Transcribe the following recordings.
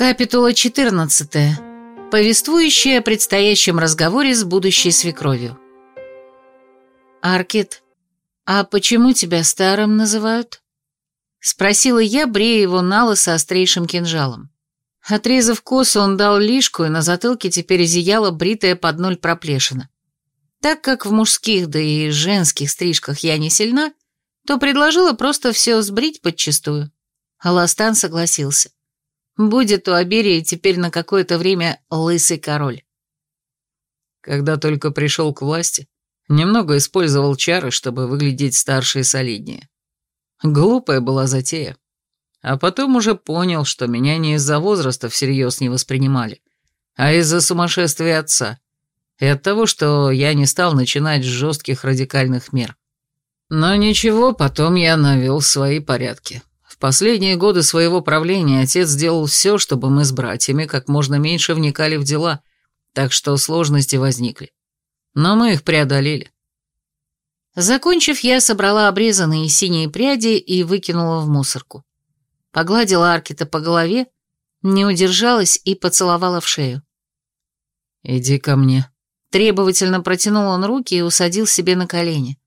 Капитула 14. Повествующая о предстоящем разговоре с будущей свекровью. «Аркет, а почему тебя старым называют?» Спросила я, брея его на лысо острейшим кинжалом. Отрезав косу, он дал лишку, и на затылке теперь зияла бритая под ноль проплешина. Так как в мужских, да и женских стрижках я не сильна, то предложила просто все сбрить подчистую. Аластан согласился. Будет у Аберии теперь на какое-то время лысый король. Когда только пришел к власти, немного использовал чары, чтобы выглядеть старше и солиднее. Глупая была затея. А потом уже понял, что меня не из-за возраста всерьез не воспринимали, а из-за сумасшествия отца и от того, что я не стал начинать с жестких радикальных мер. Но ничего, потом я навел свои порядки. Последние годы своего правления отец сделал все, чтобы мы с братьями как можно меньше вникали в дела, так что сложности возникли. Но мы их преодолели. Закончив, я собрала обрезанные синие пряди и выкинула в мусорку. Погладила Аркита по голове, не удержалась и поцеловала в шею. «Иди ко мне», Требовательно протянул он руки и усадил себе на колени.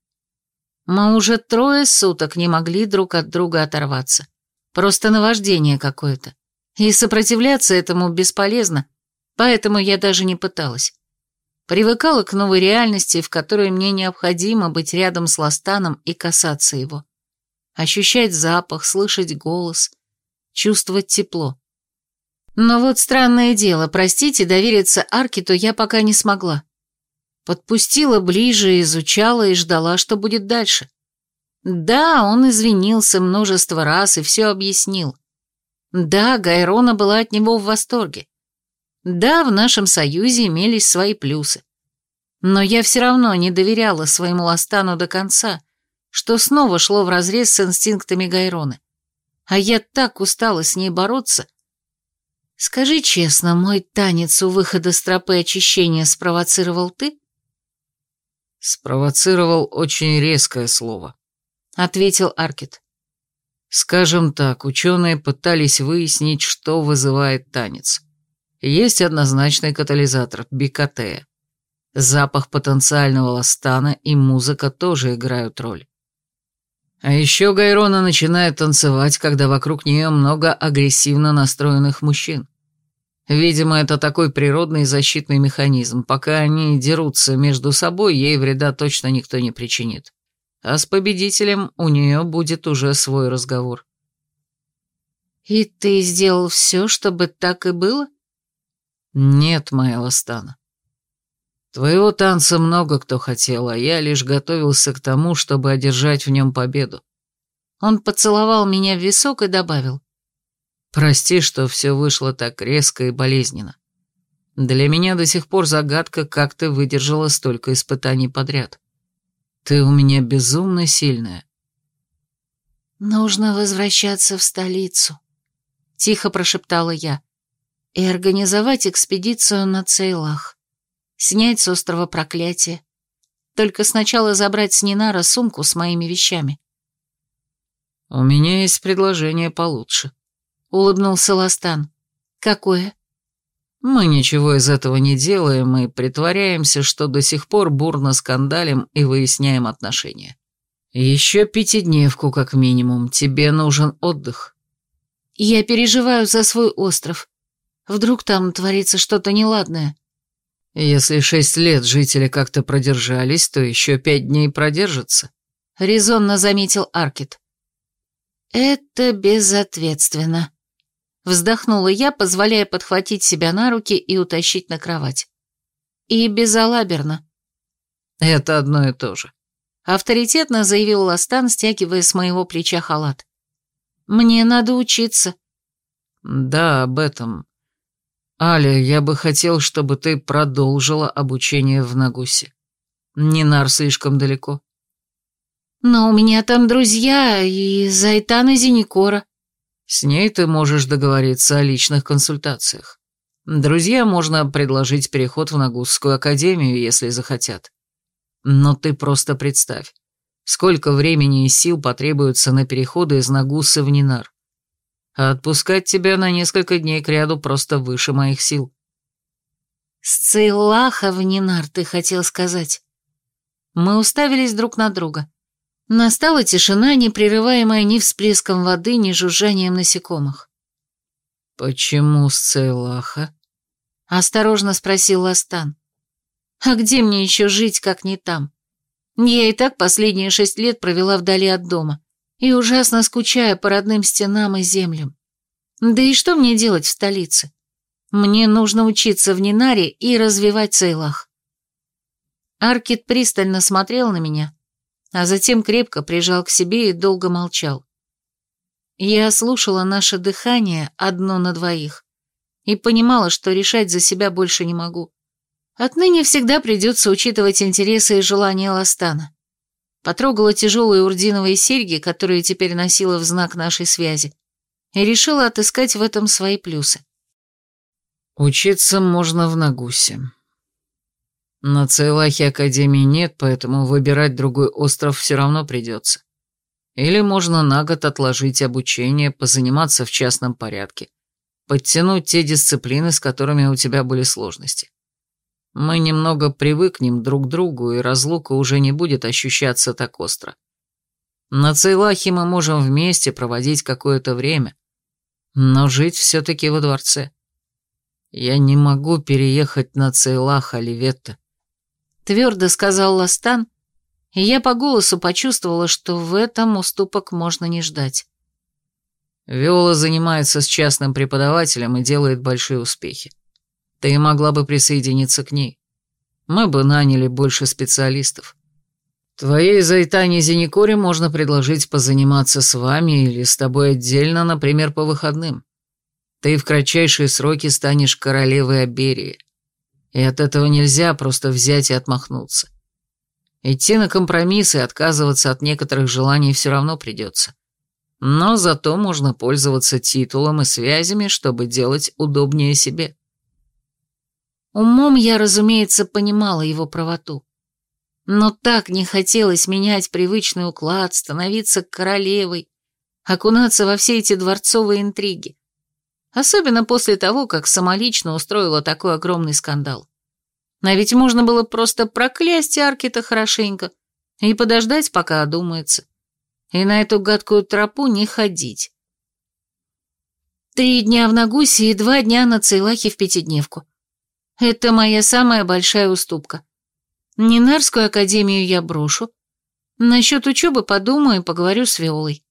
Мы уже трое суток не могли друг от друга оторваться. Просто наваждение какое-то. И сопротивляться этому бесполезно, поэтому я даже не пыталась. Привыкала к новой реальности, в которой мне необходимо быть рядом с Ластаном и касаться его. Ощущать запах, слышать голос, чувствовать тепло. Но вот странное дело, простите, довериться Аркиту я пока не смогла. Подпустила ближе, изучала и ждала, что будет дальше. Да, он извинился множество раз и все объяснил. Да, Гайрона была от него в восторге. Да, в нашем союзе имелись свои плюсы. Но я все равно не доверяла своему Ластану до конца, что снова шло вразрез с инстинктами Гайроны. А я так устала с ней бороться. Скажи честно, мой танец у выхода с тропы очищения спровоцировал ты? Спровоцировал очень резкое слово. Ответил Аркет. Скажем так, ученые пытались выяснить, что вызывает танец. Есть однозначный катализатор – бикотея. Запах потенциального ластана и музыка тоже играют роль. А еще Гайрона начинает танцевать, когда вокруг нее много агрессивно настроенных мужчин. Видимо, это такой природный защитный механизм. Пока они дерутся между собой, ей вреда точно никто не причинит. А с победителем у нее будет уже свой разговор. «И ты сделал все, чтобы так и было?» «Нет, моя Ластана. Твоего танца много кто хотел, а я лишь готовился к тому, чтобы одержать в нем победу». Он поцеловал меня в висок и добавил. Прости, что все вышло так резко и болезненно. Для меня до сих пор загадка, как ты выдержала столько испытаний подряд. Ты у меня безумно сильная. Нужно возвращаться в столицу, тихо прошептала я, и организовать экспедицию на Цейлах. Снять с острова проклятие. Только сначала забрать с Нинара сумку с моими вещами. У меня есть предложение получше улыбнулся Ластан. «Какое?» «Мы ничего из этого не делаем и притворяемся, что до сих пор бурно скандалим и выясняем отношения. Еще пятидневку, как минимум, тебе нужен отдых». «Я переживаю за свой остров. Вдруг там творится что-то неладное?» «Если шесть лет жители как-то продержались, то еще пять дней продержатся», — резонно заметил Аркет. «Это безответственно», Вздохнула я, позволяя подхватить себя на руки и утащить на кровать. И безалаберно. Это одно и то же. Авторитетно заявил Ластан, стягивая с моего плеча халат. Мне надо учиться. Да, об этом. Аля, я бы хотел, чтобы ты продолжила обучение в Нагусе. Нинар слишком далеко. Но у меня там друзья и Зайтан и Зеникора. С ней ты можешь договориться о личных консультациях. Друзья можно предложить переход в Нагусскую академию, если захотят. Но ты просто представь, сколько времени и сил потребуется на переходы из Нагусы в Нинар. а отпускать тебя на несколько дней кряду просто выше моих сил. «Сцейлаха в Нинар, ты хотел сказать». Мы уставились друг на друга. Настала тишина, не прерываемая ни всплеском воды, ни жужжанием насекомых. «Почему Сцейлаха?» — осторожно спросил Ластан. «А где мне еще жить, как не там? Я и так последние шесть лет провела вдали от дома и ужасно скучаю по родным стенам и землям. Да и что мне делать в столице? Мне нужно учиться в Нинаре и развивать Цейлах». Аркит пристально смотрел на меня, а затем крепко прижал к себе и долго молчал. Я слушала наше дыхание одно на двоих и понимала, что решать за себя больше не могу. Отныне всегда придется учитывать интересы и желания Ластана. Потрогала тяжелые урдиновые серьги, которые теперь носила в знак нашей связи, и решила отыскать в этом свои плюсы. «Учиться можно в Нагусе. На Цейлахе Академии нет, поэтому выбирать другой остров все равно придется. Или можно на год отложить обучение, позаниматься в частном порядке, подтянуть те дисциплины, с которыми у тебя были сложности. Мы немного привыкнем друг к другу, и разлука уже не будет ощущаться так остро. На Цейлахе мы можем вместе проводить какое-то время, но жить все-таки во дворце. Я не могу переехать на Цейлах, Оливетта. Твердо сказал Ластан, и я по голосу почувствовала, что в этом уступок можно не ждать. Виола занимается с частным преподавателем и делает большие успехи. Ты могла бы присоединиться к ней. Мы бы наняли больше специалистов. Твоей Зайтане Зеникоре можно предложить позаниматься с вами или с тобой отдельно, например, по выходным. Ты в кратчайшие сроки станешь королевой Аберии. И от этого нельзя просто взять и отмахнуться. Идти на компромиссы и отказываться от некоторых желаний все равно придется. Но зато можно пользоваться титулом и связями, чтобы делать удобнее себе. Умом я, разумеется, понимала его правоту. Но так не хотелось менять привычный уклад, становиться королевой, окунаться во все эти дворцовые интриги. Особенно после того, как самолично устроила такой огромный скандал. А ведь можно было просто проклясть Аркита хорошенько и подождать, пока одумается. И на эту гадкую тропу не ходить. Три дня в Нагусе и два дня на Цейлахе в пятидневку. Это моя самая большая уступка. Нинарскую академию я брошу. Насчет учебы подумаю и поговорю с Виолой.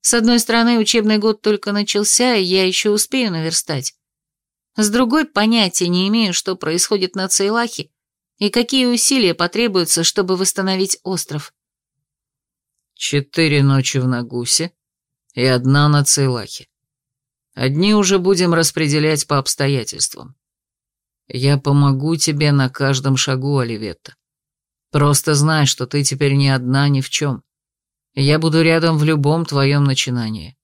С одной стороны, учебный год только начался, и я еще успею наверстать. С другой понятия не имею, что происходит на Цейлахе и какие усилия потребуются, чтобы восстановить остров. Четыре ночи в Нагусе и одна на Цейлахе. Одни уже будем распределять по обстоятельствам. Я помогу тебе на каждом шагу, Оливетта. Просто знай, что ты теперь не одна ни в чем. Я буду рядом в любом твоем начинании.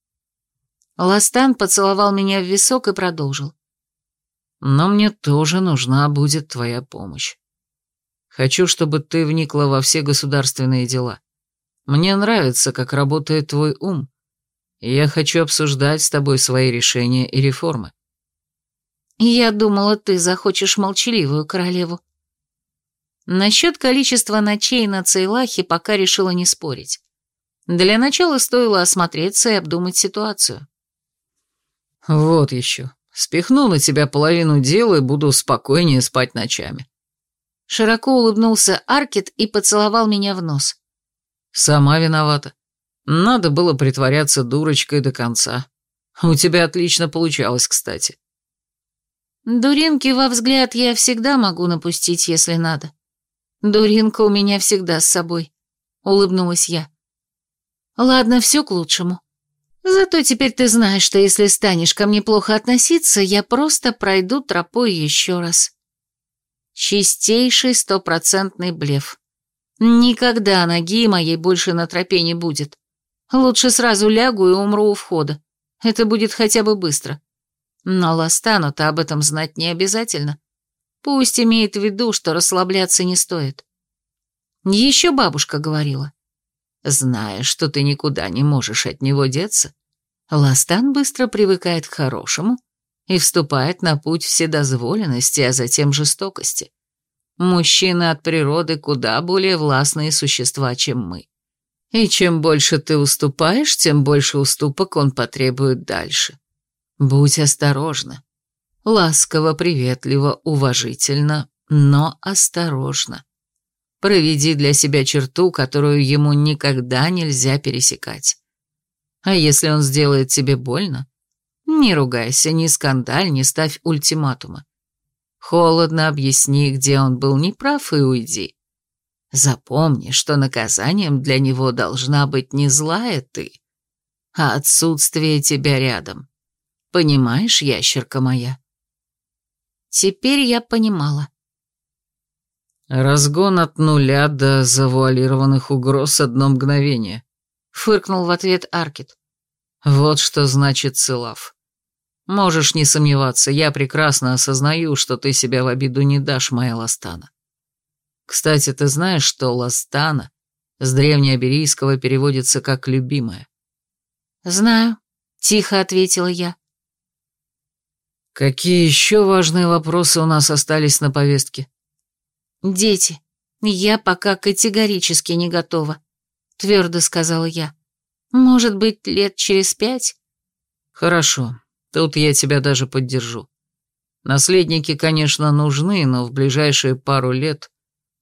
Ластан поцеловал меня в висок и продолжил но мне тоже нужна будет твоя помощь. Хочу, чтобы ты вникла во все государственные дела. Мне нравится, как работает твой ум, я хочу обсуждать с тобой свои решения и реформы. Я думала, ты захочешь молчаливую королеву. Насчет количества ночей на Цейлахе пока решила не спорить. Для начала стоило осмотреться и обдумать ситуацию. Вот еще. Спихну на тебя половину дела и буду спокойнее спать ночами». Широко улыбнулся Аркет и поцеловал меня в нос. «Сама виновата. Надо было притворяться дурочкой до конца. У тебя отлично получалось, кстати». «Дуринки во взгляд я всегда могу напустить, если надо. Дуринка у меня всегда с собой», — улыбнулась я. «Ладно, все к лучшему. Зато теперь ты знаешь, что если станешь ко мне плохо относиться, я просто пройду тропой еще раз. Чистейший стопроцентный блеф. Никогда ноги моей больше на тропе не будет. Лучше сразу лягу и умру у входа. Это будет хотя бы быстро. Но Ластану-то об этом знать не обязательно. Пусть имеет в виду, что расслабляться не стоит. Еще бабушка говорила. Зная, что ты никуда не можешь от него деться, Ластан быстро привыкает к хорошему и вступает на путь вседозволенности, а затем жестокости. Мужчины от природы куда более властные существа, чем мы. И чем больше ты уступаешь, тем больше уступок он потребует дальше. Будь осторожна. Ласково, приветливо, уважительно, но осторожно. Проведи для себя черту, которую ему никогда нельзя пересекать. А если он сделает тебе больно, не ругайся, не скандаль, не ставь ультиматума. Холодно объясни, где он был неправ, и уйди. Запомни, что наказанием для него должна быть не злая ты, а отсутствие тебя рядом. Понимаешь, ящерка моя? Теперь я понимала. Разгон от нуля до завуалированных угроз одно мгновение. Фыркнул в ответ Аркет. Вот что значит Целав. Можешь не сомневаться, я прекрасно осознаю, что ты себя в обиду не дашь, моя Ластана. Кстати, ты знаешь, что Ластана с древнеаберийского переводится как «любимая»? «Знаю», — тихо ответила я. «Какие еще важные вопросы у нас остались на повестке?» «Дети. Я пока категорически не готова», — твердо сказала я. «Может быть, лет через пять?» «Хорошо. Тут я тебя даже поддержу. Наследники, конечно, нужны, но в ближайшие пару лет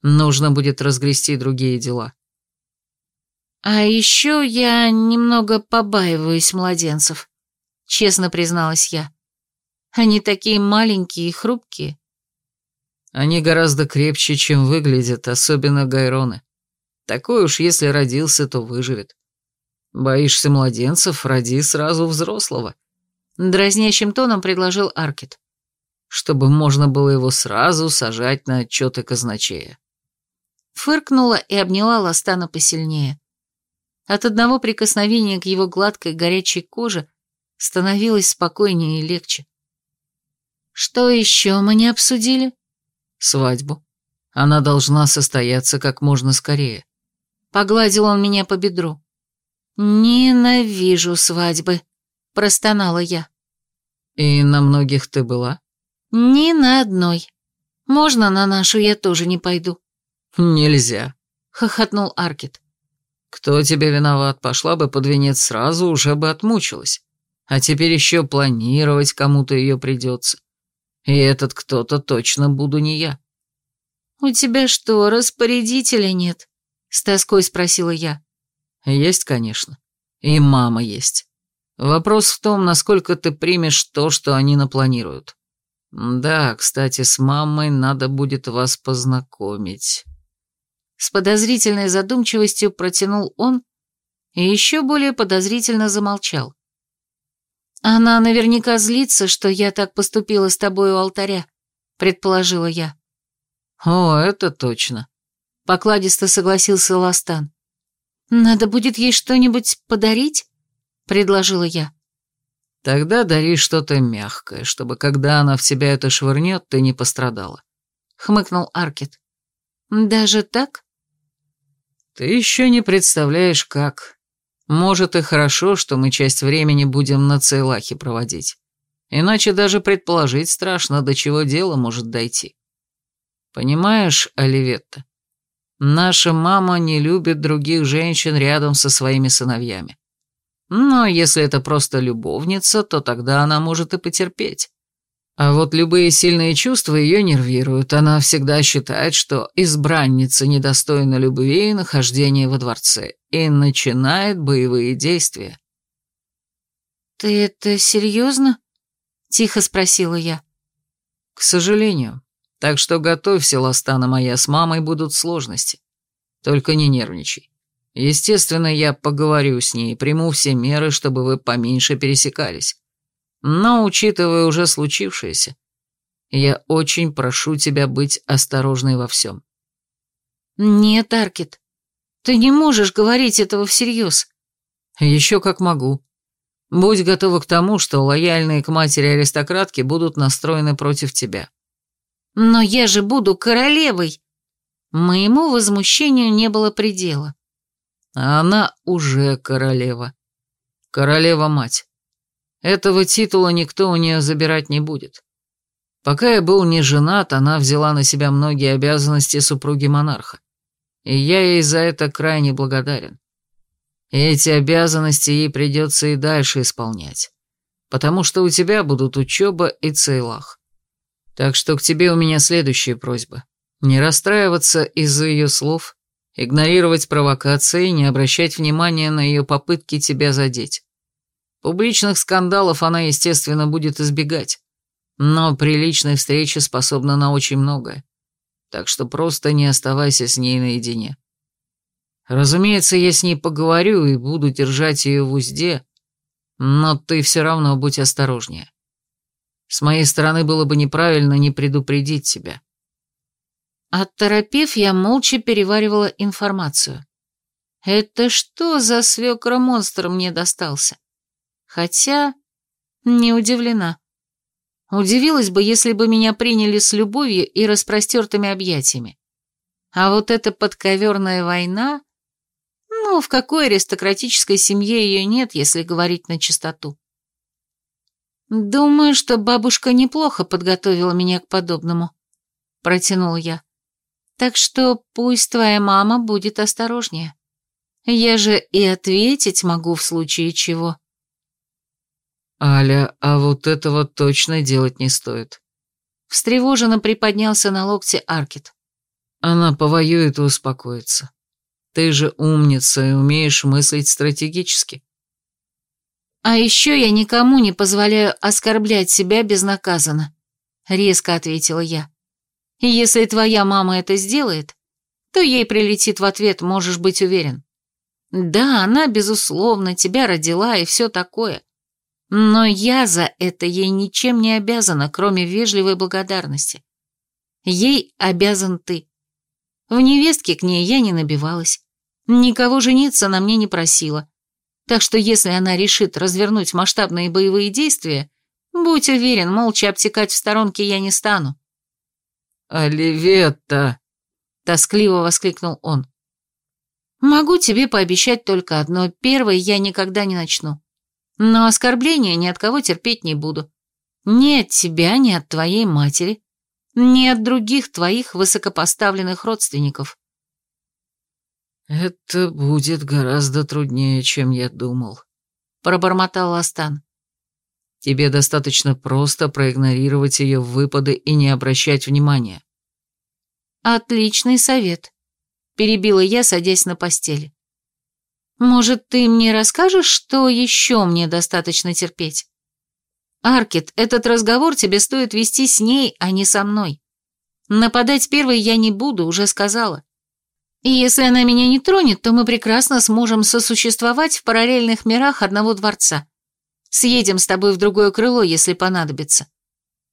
Нужно будет разгрести другие дела. А еще я немного побаиваюсь младенцев, честно призналась я. Они такие маленькие и хрупкие. Они гораздо крепче, чем выглядят, особенно гайроны. Такой уж, если родился, то выживет. Боишься младенцев, роди сразу взрослого. Дразнящим тоном предложил Аркет. Чтобы можно было его сразу сажать на отчеты казначея фыркнула и обняла Ластана посильнее. От одного прикосновения к его гладкой горячей коже становилось спокойнее и легче. «Что еще мы не обсудили?» «Свадьбу. Она должна состояться как можно скорее». Погладил он меня по бедру. «Ненавижу свадьбы», — простонала я. «И на многих ты была?» «Ни на одной. Можно на нашу я тоже не пойду». «Нельзя», — хохотнул Аркет. «Кто тебе виноват? Пошла бы под венец сразу, уже бы отмучилась. А теперь еще планировать кому-то ее придется. И этот кто-то точно буду не я». «У тебя что, распорядителя нет?» — с тоской спросила я. «Есть, конечно. И мама есть. Вопрос в том, насколько ты примешь то, что они напланируют. Да, кстати, с мамой надо будет вас познакомить». С подозрительной задумчивостью протянул он и еще более подозрительно замолчал. «Она наверняка злится, что я так поступила с тобой у алтаря», — предположила я. «О, это точно», — покладисто согласился Ластан. «Надо будет ей что-нибудь подарить?» — предложила я. «Тогда дари что-то мягкое, чтобы когда она в тебя это швырнет, ты не пострадала», — хмыкнул Аркет. «Даже так?» Ты еще не представляешь, как. Может, и хорошо, что мы часть времени будем на Цейлахе проводить. Иначе даже предположить страшно, до чего дело может дойти. Понимаешь, Оливетта, наша мама не любит других женщин рядом со своими сыновьями. Но если это просто любовница, то тогда она может и потерпеть. А вот любые сильные чувства ее нервируют. Она всегда считает, что избранница недостойна любви и нахождения во дворце, и начинает боевые действия. «Ты это серьезно?» — тихо спросила я. «К сожалению. Так что готовься, Ластана моя, с мамой будут сложности. Только не нервничай. Естественно, я поговорю с ней, приму все меры, чтобы вы поменьше пересекались. Но, учитывая уже случившееся, я очень прошу тебя быть осторожной во всем. Нет, Аркет, ты не можешь говорить этого всерьез. Еще как могу. Будь готова к тому, что лояльные к матери аристократки будут настроены против тебя. Но я же буду королевой. Моему возмущению не было предела. А она уже королева. Королева-мать. Этого титула никто у нее забирать не будет. Пока я был не женат, она взяла на себя многие обязанности супруги монарха. И я ей за это крайне благодарен. И эти обязанности ей придется и дальше исполнять, потому что у тебя будут учеба и цейлах. Так что к тебе у меня следующая просьба. Не расстраиваться из-за ее слов, игнорировать провокации не обращать внимания на ее попытки тебя задеть. Публичных скандалов она, естественно, будет избегать, но при личной встрече способна на очень многое. Так что просто не оставайся с ней наедине. Разумеется, я с ней поговорю и буду держать ее в узде, но ты все равно будь осторожнее. С моей стороны было бы неправильно не предупредить тебя. Отторопев, я молча переваривала информацию. Это что за свекра-монстр мне достался? Хотя не удивлена. Удивилась бы, если бы меня приняли с любовью и распростертыми объятиями. А вот эта подковерная война... Ну, в какой аристократической семье ее нет, если говорить на чистоту? Думаю, что бабушка неплохо подготовила меня к подобному, протянул я. Так что пусть твоя мама будет осторожнее. Я же и ответить могу в случае чего. «Аля, а вот этого точно делать не стоит». Встревоженно приподнялся на локте Аркет. «Она повоюет и успокоится. Ты же умница и умеешь мыслить стратегически». «А еще я никому не позволяю оскорблять себя безнаказанно», — резко ответила я. «И если твоя мама это сделает, то ей прилетит в ответ, можешь быть уверен. Да, она, безусловно, тебя родила и все такое. Но я за это ей ничем не обязана, кроме вежливой благодарности. Ей обязан ты. В невестке к ней я не набивалась. Никого жениться на мне не просила. Так что если она решит развернуть масштабные боевые действия, будь уверен, молча обтекать в сторонке я не стану. «Оливетта!» — тоскливо воскликнул он. «Могу тебе пообещать только одно. Первое я никогда не начну. Но оскорбления ни от кого терпеть не буду. Ни от тебя, ни от твоей матери, ни от других твоих высокопоставленных родственников. «Это будет гораздо труднее, чем я думал», — пробормотал Астан. «Тебе достаточно просто проигнорировать ее выпады и не обращать внимания». «Отличный совет», — перебила я, садясь на постели. Может, ты мне расскажешь, что еще мне достаточно терпеть? Аркет, этот разговор тебе стоит вести с ней, а не со мной. Нападать первой я не буду, уже сказала. И если она меня не тронет, то мы прекрасно сможем сосуществовать в параллельных мирах одного дворца. Съедем с тобой в другое крыло, если понадобится.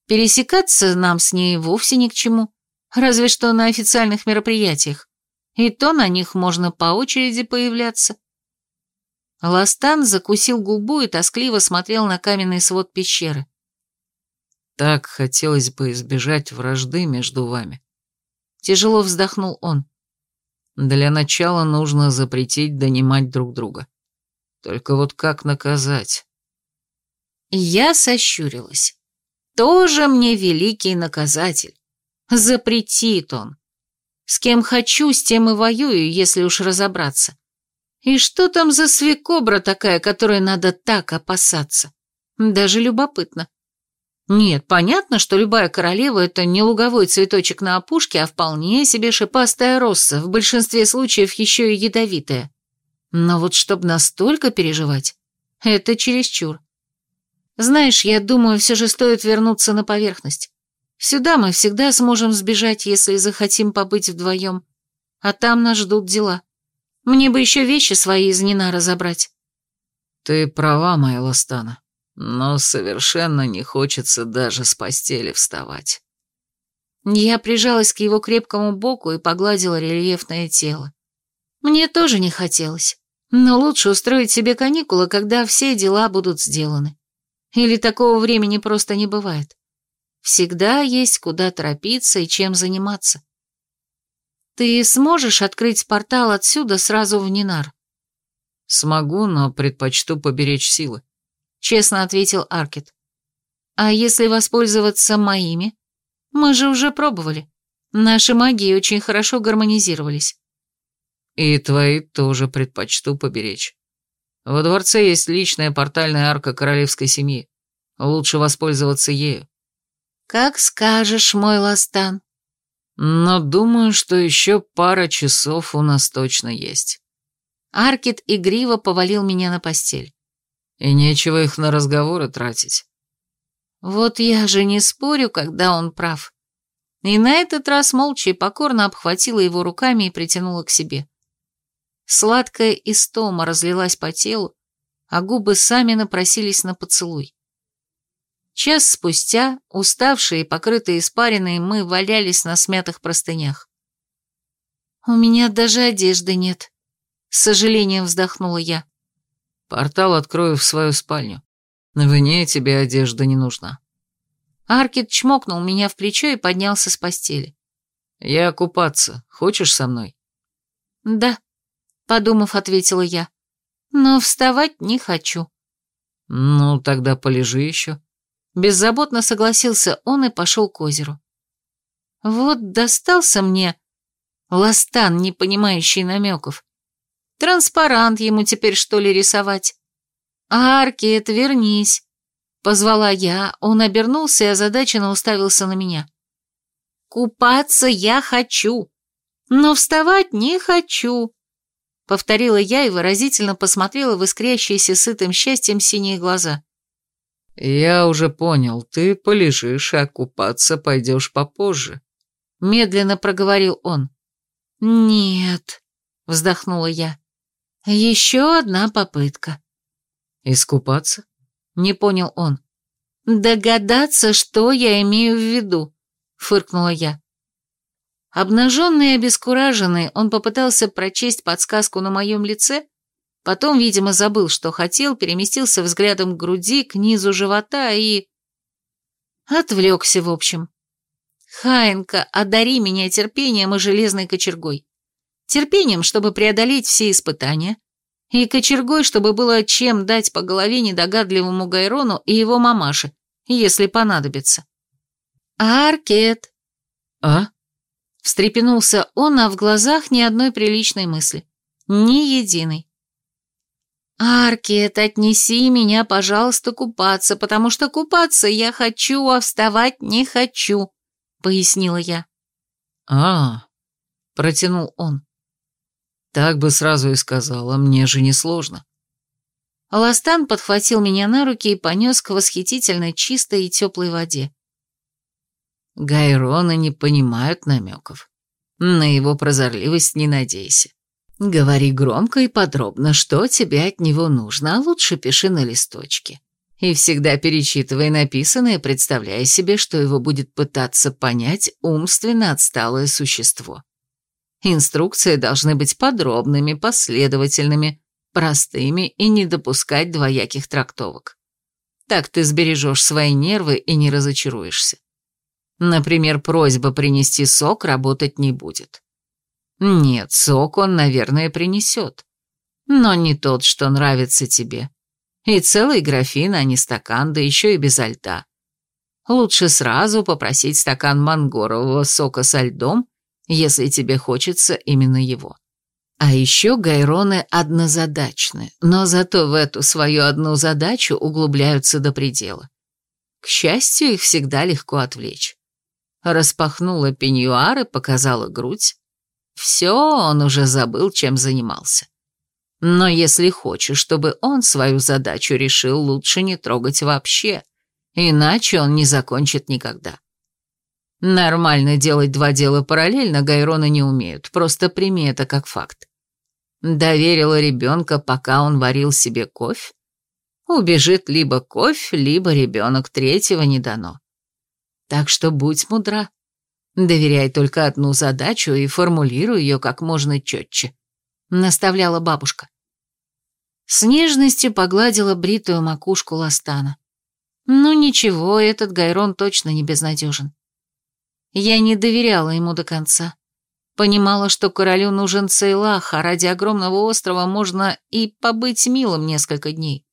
Пересекаться нам с ней вовсе ни к чему, разве что на официальных мероприятиях. И то на них можно по очереди появляться. Ластан закусил губу и тоскливо смотрел на каменный свод пещеры. «Так хотелось бы избежать вражды между вами». Тяжело вздохнул он. «Для начала нужно запретить донимать друг друга. Только вот как наказать?» Я сощурилась. Тоже мне великий наказатель. Запретит он. С кем хочу, с тем и воюю, если уж разобраться. И что там за свекобра такая, которой надо так опасаться? Даже любопытно. Нет, понятно, что любая королева – это не луговой цветочек на опушке, а вполне себе шипастая росса, в большинстве случаев еще и ядовитая. Но вот чтоб настолько переживать, это чересчур. Знаешь, я думаю, все же стоит вернуться на поверхность. Сюда мы всегда сможем сбежать, если захотим побыть вдвоем. А там нас ждут дела. Мне бы еще вещи свои из Нина разобрать. Ты права, моя Ластана, но совершенно не хочется даже с постели вставать. Я прижалась к его крепкому боку и погладила рельефное тело. Мне тоже не хотелось, но лучше устроить себе каникулы, когда все дела будут сделаны. Или такого времени просто не бывает. Всегда есть куда торопиться и чем заниматься. Ты сможешь открыть портал отсюда сразу в Нинар? Смогу, но предпочту поберечь силы. — честно ответил Аркет. «А если воспользоваться моими? Мы же уже пробовали. Наши магии очень хорошо гармонизировались». «И твои тоже предпочту поберечь. Во дворце есть личная портальная арка королевской семьи. Лучше воспользоваться ею». «Как скажешь, мой ластан». «Но думаю, что еще пара часов у нас точно есть». Аркет игриво повалил меня на постель. И нечего их на разговоры тратить. Вот я же не спорю, когда он прав. И на этот раз молча и покорно обхватила его руками и притянула к себе. Сладкая истома разлилась по телу, а губы сами напросились на поцелуй. Час спустя, уставшие и покрытые испариной, мы валялись на смятых простынях. «У меня даже одежды нет», — с сожалением вздохнула я. Портал открою в свою спальню. Вне тебе одежда не нужна. Аркет чмокнул меня в плечо и поднялся с постели. Я купаться. Хочешь со мной? Да, подумав, ответила я. Но вставать не хочу. Ну, тогда полежи еще. Беззаботно согласился он и пошел к озеру. Вот достался мне ластан, не понимающий намеков. Транспарант ему теперь, что ли, рисовать? «Аркет, вернись!» Позвала я, он обернулся и озадаченно уставился на меня. «Купаться я хочу, но вставать не хочу», повторила я и выразительно посмотрела в искрящиеся сытым счастьем синие глаза. «Я уже понял, ты полежишь, а купаться пойдешь попозже», медленно проговорил он. «Нет», вздохнула я. Еще одна попытка. Искупаться? Не понял он. Догадаться, что я имею в виду, фыркнула я. Обнаженный и обескураженный, он попытался прочесть подсказку на моем лице, потом, видимо, забыл, что хотел, переместился взглядом к груди, к низу живота и... Отвлекся, в общем. Хаинка, одари меня терпением и железной кочергой терпением, чтобы преодолеть все испытания, и кочергой, чтобы было чем дать по голове недогадливому Гайрону и его мамаше, если понадобится. «Аркет!» «А?» Встрепенулся он, а в глазах ни одной приличной мысли. Ни единой. «Аркет, отнеси меня, пожалуйста, купаться, потому что купаться я хочу, а вставать не хочу», — пояснила я. «А, — протянул он. Так бы сразу и сказала, мне же не сложно. Аластан подхватил меня на руки и понес к восхитительной чистой и теплой воде. Гайроны не понимают намеков. На его прозорливость не надейся. Говори громко и подробно, что тебе от него нужно, а лучше пиши на листочке. И всегда перечитывай написанное, представляя себе, что его будет пытаться понять умственно отсталое существо. Инструкции должны быть подробными, последовательными, простыми и не допускать двояких трактовок. Так ты сбережешь свои нервы и не разочаруешься. Например, просьба принести сок работать не будет. Нет, сок он, наверное, принесет. Но не тот, что нравится тебе. И целый графин, а не стакан, да еще и без льда. Лучше сразу попросить стакан мангорового сока со льдом если тебе хочется именно его. А еще гайроны однозадачны, но зато в эту свою одну задачу углубляются до предела. К счастью, их всегда легко отвлечь. Распахнула пеньюар и показала грудь. Все, он уже забыл, чем занимался. Но если хочешь, чтобы он свою задачу решил, лучше не трогать вообще, иначе он не закончит никогда. Нормально делать два дела параллельно Гайроны не умеют, просто прими это как факт. Доверила ребенка, пока он варил себе кофе? Убежит либо кофе, либо ребенок, третьего не дано. Так что будь мудра. Доверяй только одну задачу и формулируй ее как можно четче. Наставляла бабушка. С нежностью погладила бритую макушку Ластана. Ну ничего, этот Гайрон точно не безнадежен. Я не доверяла ему до конца. Понимала, что королю нужен Цейлах, а ради огромного острова можно и побыть милым несколько дней.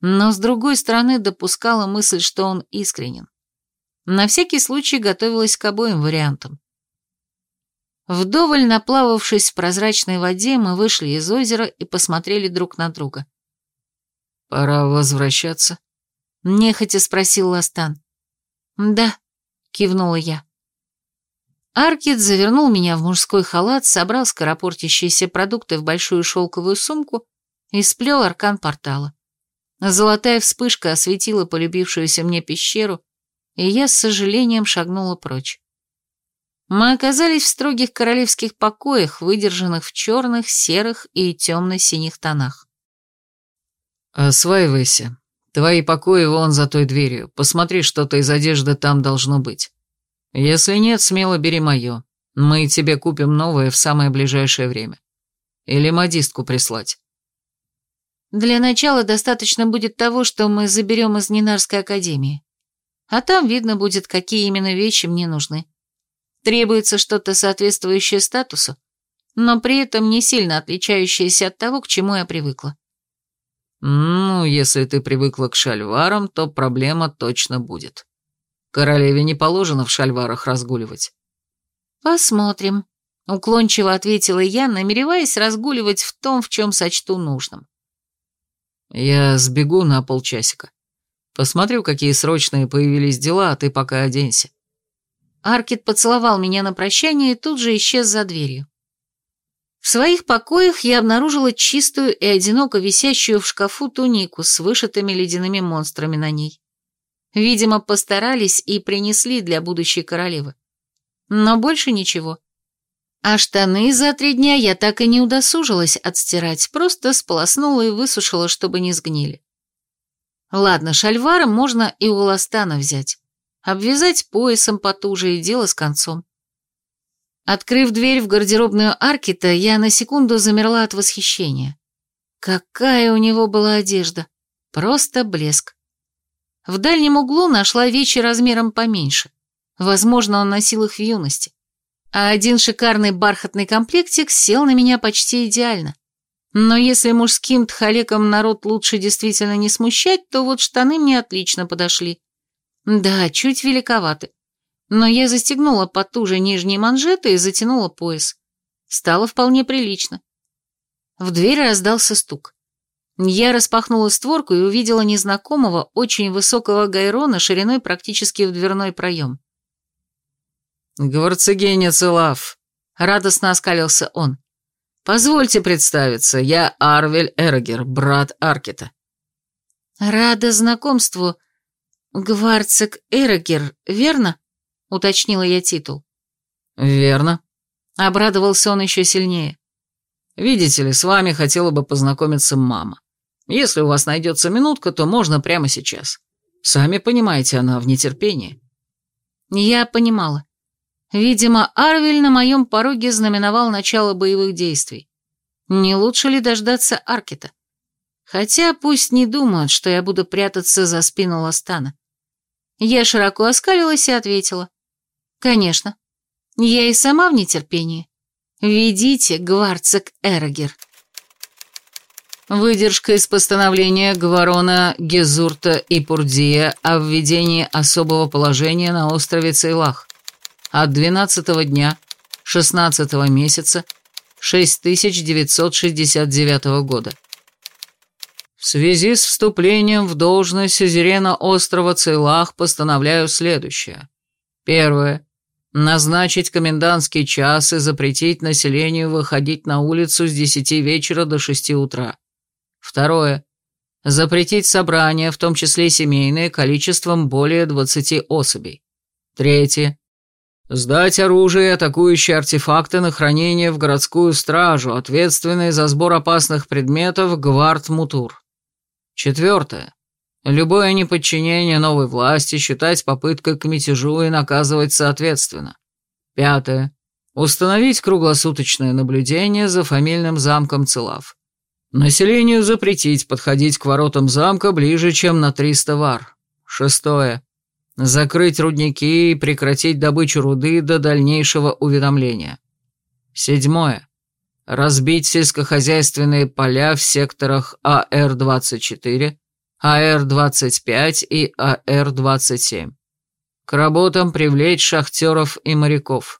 но с другой стороны допускала мысль, что он искренен. На всякий случай готовилась к обоим вариантам. Вдоволь наплававшись в прозрачной воде, мы вышли из озера и посмотрели друг на друга. «Пора возвращаться?» — нехотя спросил Ластан. «Да», — кивнула я. Аркет завернул меня в мужской халат, собрал скоропортящиеся продукты в большую шелковую сумку и сплел аркан портала. Золотая вспышка осветила полюбившуюся мне пещеру, и я с сожалением шагнула прочь. Мы оказались в строгих королевских покоях, выдержанных в черных, серых и темно-синих тонах. «Осваивайся. Твои покои вон за той дверью. Посмотри, что-то из одежды там должно быть. Если нет, смело бери мое. Мы тебе купим новое в самое ближайшее время. Или модистку прислать». «Для начала достаточно будет того, что мы заберем из Нинарской академии. А там видно будет, какие именно вещи мне нужны». Требуется что-то соответствующее статусу, но при этом не сильно отличающееся от того, к чему я привыкла. Ну, если ты привыкла к шальварам, то проблема точно будет. Королеве не положено в шальварах разгуливать. Посмотрим, уклончиво ответила я, намереваясь разгуливать в том, в чем сочту нужным. Я сбегу на полчасика. Посмотрю, какие срочные появились дела, а ты пока оденься. Аркет поцеловал меня на прощание и тут же исчез за дверью. В своих покоях я обнаружила чистую и одиноко висящую в шкафу тунику с вышитыми ледяными монстрами на ней. Видимо, постарались и принесли для будущей королевы. Но больше ничего. А штаны за три дня я так и не удосужилась отстирать, просто сполоснула и высушила, чтобы не сгнили. Ладно, шальвары можно и у Ластана взять обвязать поясом потуже и дело с концом. Открыв дверь в гардеробную Аркита, я на секунду замерла от восхищения. Какая у него была одежда! Просто блеск. В дальнем углу нашла вещи размером поменьше. Возможно, он носил их в юности. А один шикарный бархатный комплектик сел на меня почти идеально. Но если мужским тхалеком народ лучше действительно не смущать, то вот штаны мне отлично подошли. Да, чуть великоваты. Но я застегнула потуже нижние манжеты и затянула пояс. Стало вполне прилично. В дверь раздался стук. Я распахнула створку и увидела незнакомого, очень высокого гайрона шириной практически в дверной проем. «Гварцегенец Илав», — радостно оскалился он. «Позвольте представиться, я Арвель Эргер, брат Аркета». «Рада знакомству, «Гварцек Эрогер, верно?» — уточнила я титул. «Верно», — обрадовался он еще сильнее. «Видите ли, с вами хотела бы познакомиться мама. Если у вас найдется минутка, то можно прямо сейчас. Сами понимаете, она в нетерпении». Я понимала. Видимо, Арвель на моем пороге знаменовал начало боевых действий. Не лучше ли дождаться Аркета? Хотя пусть не думают, что я буду прятаться за спину Ластана. Я широко оскалилась и ответила. «Конечно. Я и сама в нетерпении. Ведите, гварцек Эрогер». Выдержка из постановления Гварона, Гезурта и Пурдия о введении особого положения на острове Цейлах от 12 дня 16 месяца 6969 года. В связи с вступлением в должность сюзерена острова Цейлах постановляю следующее. Первое. Назначить комендантский час и запретить населению выходить на улицу с 10 вечера до 6 утра. Второе. Запретить собрания, в том числе семейные, количеством более 20 особей. Третье. Сдать оружие и атакующие артефакты на хранение в городскую стражу, ответственной за сбор опасных предметов Гвард Мутур. Четвертое. Любое неподчинение новой власти считать попыткой к мятежу и наказывать соответственно. Пятое. Установить круглосуточное наблюдение за фамильным замком Целав. Населению запретить подходить к воротам замка ближе, чем на 300 вар. Шестое. Закрыть рудники и прекратить добычу руды до дальнейшего уведомления. Седьмое разбить сельскохозяйственные поля в секторах АР-24, АР-25 и АР-27. К работам привлечь шахтеров и моряков.